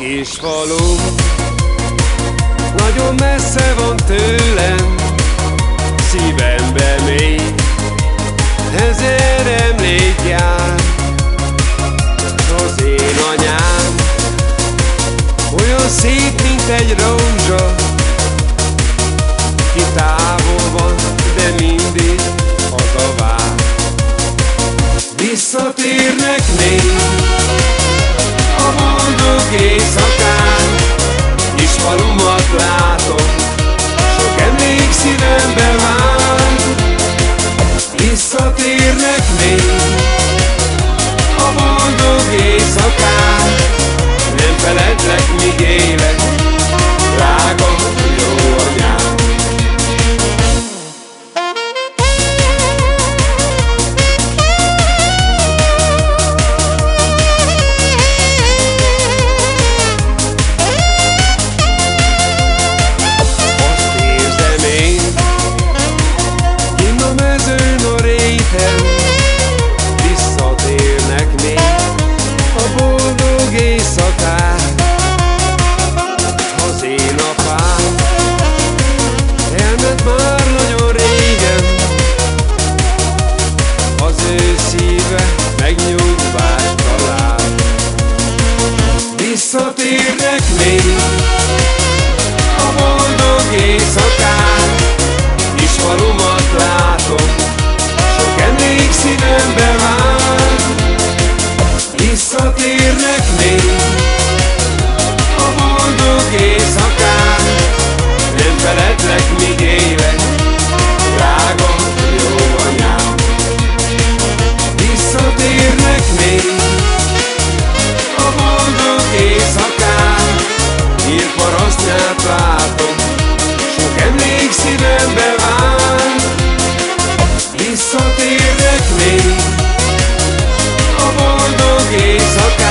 falu. Nagyon messze van tőlem Szívembe mély Ezer emlék jár Az én anyám. Olyan szép, mint egy rózsa Ki távol van, de mindig hazavár Visszatérnek még Polski są visszatérnek még a boldog éjszakák. visszatérnek még a boldog éjszakák.